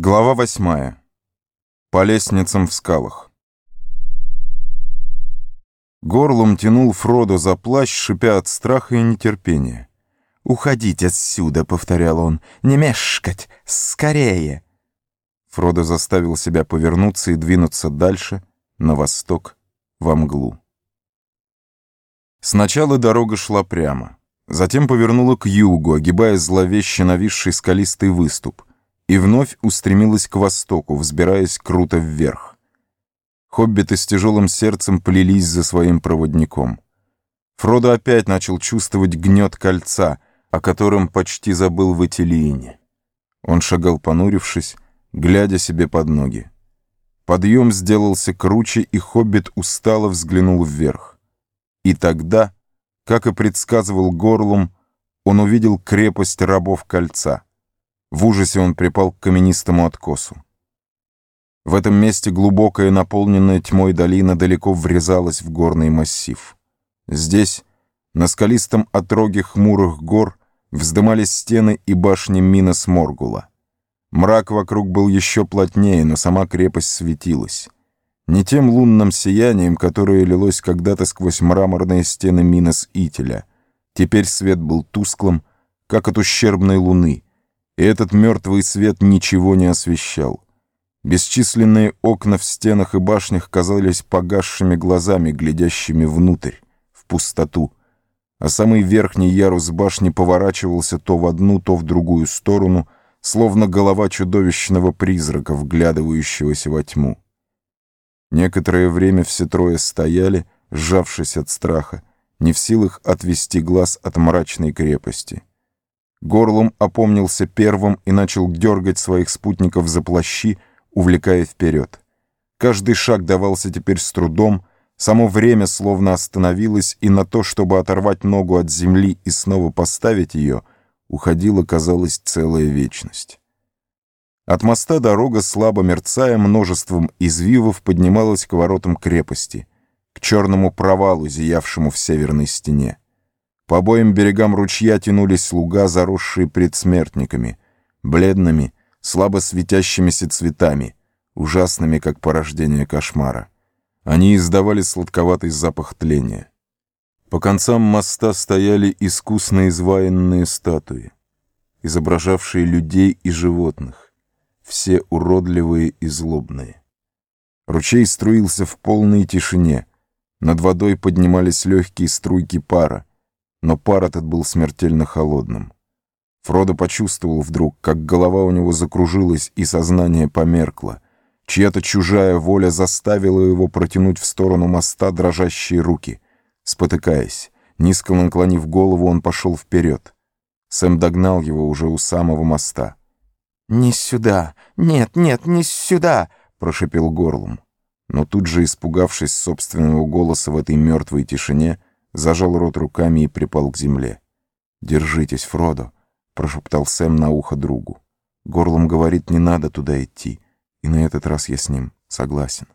Глава восьмая. По лестницам в скалах. Горлом тянул Фродо за плащ, шипя от страха и нетерпения. «Уходить отсюда», — повторял он, — «не мешкать, скорее». Фродо заставил себя повернуться и двинуться дальше, на восток, во мглу. Сначала дорога шла прямо, затем повернула к югу, огибая зловеще нависший скалистый выступ и вновь устремилась к востоку, взбираясь круто вверх. Хоббиты с тяжелым сердцем плелись за своим проводником. Фродо опять начал чувствовать гнет кольца, о котором почти забыл в Этилиине. Он шагал понурившись, глядя себе под ноги. Подъем сделался круче, и Хоббит устало взглянул вверх. И тогда, как и предсказывал Горлум, он увидел крепость рабов кольца — в ужасе он припал к каменистому откосу. В этом месте глубокая, наполненная тьмой долина далеко врезалась в горный массив. Здесь, на скалистом отроге хмурых гор, вздымались стены и башни Минос Моргула. Мрак вокруг был еще плотнее, но сама крепость светилась. Не тем лунным сиянием, которое лилось когда-то сквозь мраморные стены Минос Ителя. Теперь свет был тусклым, как от ущербной луны — и этот мертвый свет ничего не освещал. Бесчисленные окна в стенах и башнях казались погасшими глазами, глядящими внутрь, в пустоту, а самый верхний ярус башни поворачивался то в одну, то в другую сторону, словно голова чудовищного призрака, вглядывающегося во тьму. Некоторое время все трое стояли, сжавшись от страха, не в силах отвести глаз от мрачной крепости. Горлом опомнился первым и начал дергать своих спутников за плащи, увлекая вперед. Каждый шаг давался теперь с трудом, само время словно остановилось, и на то, чтобы оторвать ногу от земли и снова поставить ее, уходила, казалось, целая вечность. От моста дорога, слабо мерцая множеством извивов, поднималась к воротам крепости, к черному провалу, зиявшему в северной стене. По обоим берегам ручья тянулись луга, заросшие предсмертниками, бледными, слабо светящимися цветами, ужасными, как порождение кошмара. Они издавали сладковатый запах тления. По концам моста стояли искусно изваянные статуи, изображавшие людей и животных, все уродливые и злобные. Ручей струился в полной тишине, над водой поднимались легкие струйки пара, но пар этот был смертельно холодным. Фродо почувствовал вдруг, как голова у него закружилась и сознание померкло. Чья-то чужая воля заставила его протянуть в сторону моста дрожащие руки. Спотыкаясь, низко наклонив голову, он пошел вперед. Сэм догнал его уже у самого моста. «Не сюда! Нет, нет, не сюда!» — прошепел горлом. Но тут же, испугавшись собственного голоса в этой мертвой тишине, зажал рот руками и припал к земле. «Держитесь, Фродо», — прошептал Сэм на ухо другу. «Горлом говорит, не надо туда идти, и на этот раз я с ним согласен».